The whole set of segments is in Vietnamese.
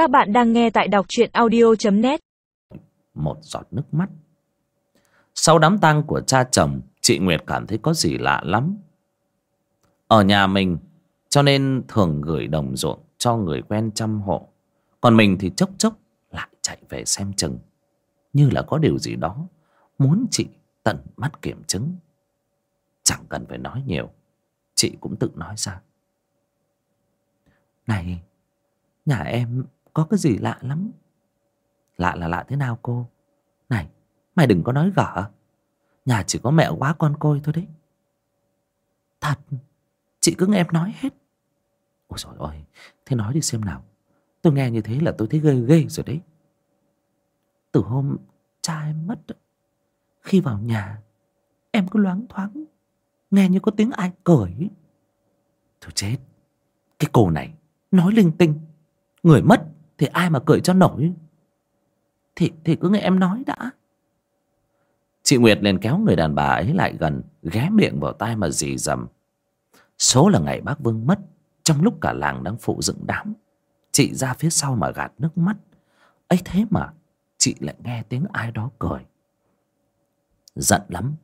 Các bạn đang nghe tại đọc truyện audio.net Một giọt nước mắt. Sau đám tang của cha chồng, Chị Nguyệt cảm thấy có gì lạ lắm. Ở nhà mình, Cho nên thường gửi đồng ruộng Cho người quen chăm hộ. Còn mình thì chốc chốc lại chạy về xem chừng. Như là có điều gì đó Muốn chị tận mắt kiểm chứng. Chẳng cần phải nói nhiều, Chị cũng tự nói ra. Này, Nhà em có cái gì lạ lắm. Lạ là lạ thế nào cô? Này, mày đừng có nói gở. Nhà chỉ có mẹ quá con côi thôi đấy. Thật, Chị cứ nghe em nói hết. Ôi trời ơi, Thế nói đi xem nào. Tôi nghe như thế là tôi thấy ghê ghê rồi đấy. Từ hôm cha em mất Khi vào nhà, Em cứ loáng thoáng Nghe như có tiếng ai cười Thôi chết, Cái cô này nói linh tinh, Người mất thì ai mà cười cho nổi? Thì, thì cứ nghe em nói đã. Chị Nguyệt liền kéo người đàn bà ấy lại gần Ghé miệng vào tai mà dì dầm. Số là ngày bác Vương mất Trong lúc cả làng đang phụ dựng đám Chị ra phía sau mà gạt nước mắt. Ấy thế mà Chị lại nghe tiếng ai đó cười. Giận lắm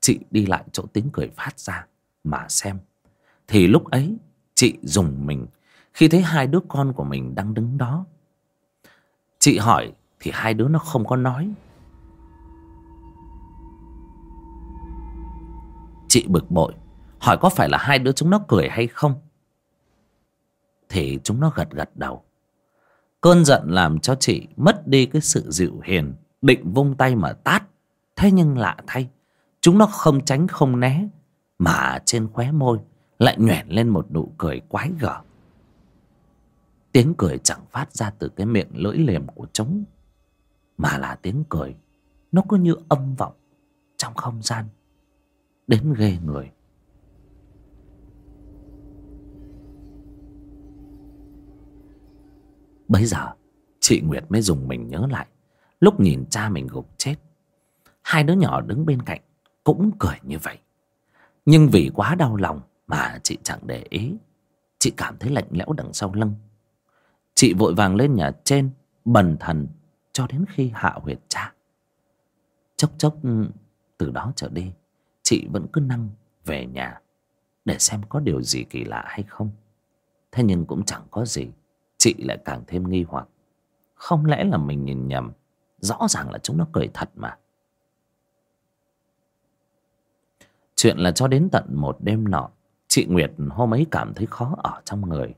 Chị đi lại chỗ tiếng cười phát ra Mà xem. Thì lúc ấy chị dùng mình Khi thấy hai đứa con của mình đang đứng đó Chị hỏi Thì hai đứa nó không có nói. Chị bực bội, Hỏi có phải là hai đứa chúng nó cười hay không? Thì chúng nó gật gật đầu. Cơn giận làm cho chị mất đi cái sự dịu hiền, Định vung tay mà tát. Thế nhưng lạ thay, Chúng nó không tránh không né, Mà trên khóe môi Lại nhoẻn lên một nụ cười quái gở. Tiếng cười chẳng phát ra từ cái miệng lưỡi liềm của chúng, Mà là tiếng cười Nó cứ như âm vọng Trong không gian, Đến ghê người. Bây giờ, Chị Nguyệt mới dùng mình nhớ lại, Lúc nhìn cha mình gục chết, Hai đứa nhỏ đứng bên cạnh Cũng cười như vậy. Nhưng vì quá đau lòng Mà chị chẳng để ý, Chị cảm thấy lạnh lẽo đằng sau lưng. Chị vội vàng lên nhà trên, Bần thần cho đến khi hạ huyệt cha. Chốc chốc ừ, từ đó trở đi, Chị vẫn cứ năng về nhà Để xem có điều gì kỳ lạ hay không. Thế nhưng cũng chẳng có gì, Chị lại càng thêm nghi hoặc. Không lẽ là mình nhìn nhầm, Rõ ràng là chúng nó cười thật mà. Chuyện là cho đến tận một đêm nọ, Chị Nguyệt hôm ấy cảm thấy khó ở trong người.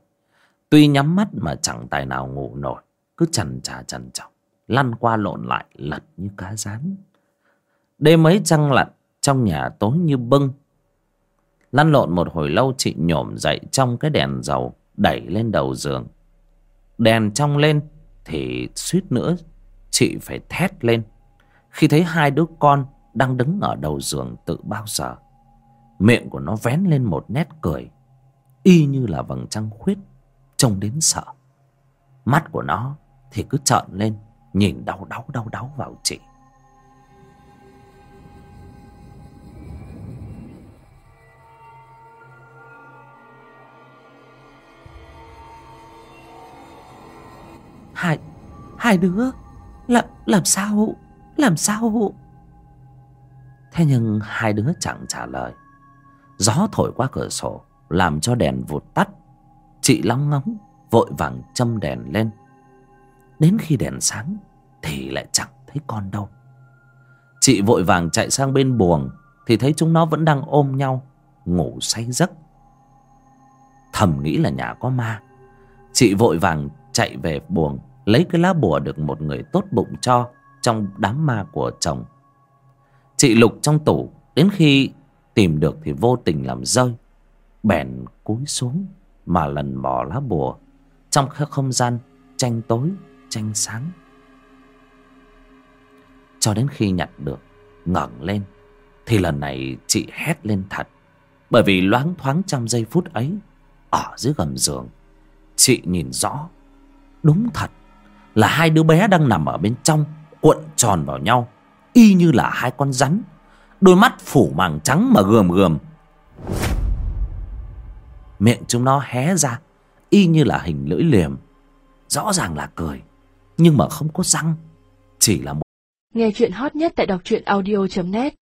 Tuy nhắm mắt mà chẳng tài nào ngủ nổi, Cứ chằn trà chằn chọc, Lăn qua lộn lại lật như cá rán. Đêm ấy trăng lặn, Trong nhà tối như bưng Lăn lộn một hồi lâu, chị nhổm dậy Trong cái đèn dầu Đẩy lên đầu giường. Đèn trong lên Thì suýt nữa Chị phải thét lên, Khi thấy hai đứa con Đang đứng ở đầu giường tự bao giờ. Miệng của nó vén lên một nét cười, Y như là vầng trăng khuyết. Trông đến sợ. Mắt của nó thì cứ trợn lên Nhìn đau đau đau đau vào chị. Hai Hai đứa Làm, làm sao? Làm sao? Thế nhưng hai đứa chẳng trả lời. Gió thổi qua cửa sổ Làm cho đèn vụt tắt Chị lóng ngóng, Vội vàng châm đèn lên. Đến khi đèn sáng Thì lại chẳng thấy con đâu. Chị vội vàng chạy sang bên buồng Thì thấy chúng nó vẫn đang ôm nhau, Ngủ say giấc. Thầm nghĩ là nhà có ma, Chị vội vàng chạy về buồng, Lấy cái lá bùa được một người tốt bụng cho Trong đám ma của chồng. Chị lục trong tủ, Đến khi tìm được thì vô tình làm rơi, Bèn cúi xuống. Mà lần mò lá bùa. Trong không gian tranh tối, tranh sáng. Cho đến khi nhặt được, ngẩng lên, Thì lần này chị hét lên thật. Bởi vì loáng thoáng trong giây phút ấy, Ở dưới gầm giường, Chị nhìn rõ, Đúng thật Là hai đứa bé đang nằm ở bên trong, Cuộn tròn vào nhau, Y như là hai con rắn, Đôi mắt phủ màng trắng mà gườm gườm. Miệng chúng nó hé ra, Y như là hình lưỡi liềm. Rõ ràng là cười, nhưng mà không có răng, chỉ là một Nghe chuyện hot nhất tại đọc truyện audio.net